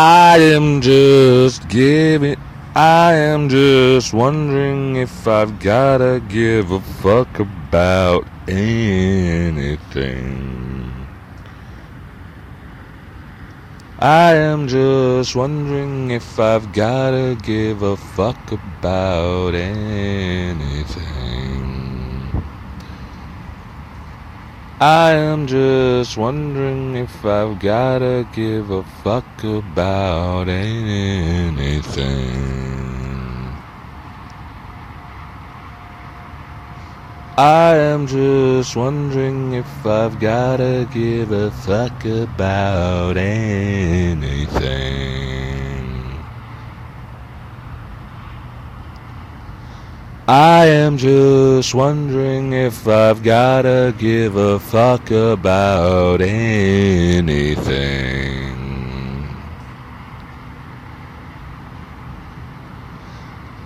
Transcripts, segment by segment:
I am just giving. I am just wondering if I've gotta give a fuck about anything. I am just wondering if I've gotta give a fuck about anything. I am just wondering if I've gotta give a fuck about anything. I am just wondering if I've gotta give a fuck about anything. I am just wondering if I've gotta give a fuck about anything.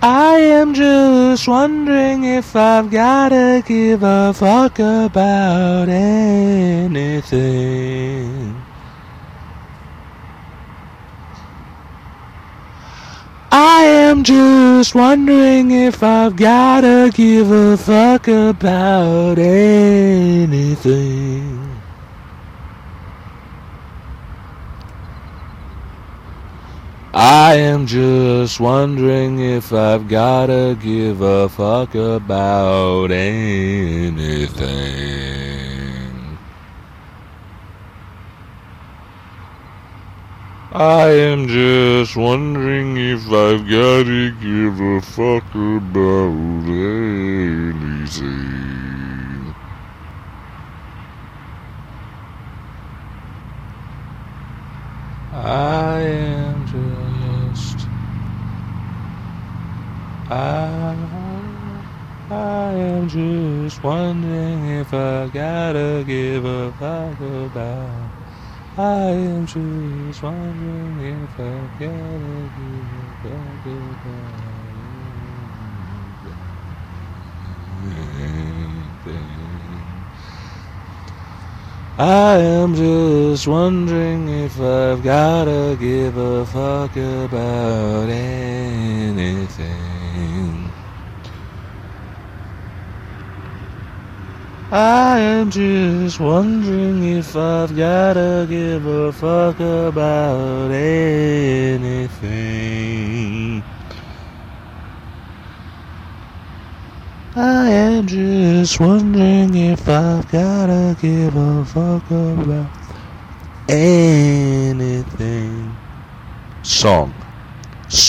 I am just wondering if I've gotta give a fuck about anything. I am just wondering if I've gotta give a fuck about anything. I am just wondering if I've gotta give a fuck about anything. I am just wondering if I've gotta give a fuck about anything. I am just. I, I am just wondering if I gotta give a fuck about. I am just wondering if I gotta give a fuck about anything. I am just wondering if I've gotta give a fuck about anything. I am just wondering if I've gotta give a fuck about anything. I am just wondering if I've gotta give a fuck about anything. Song.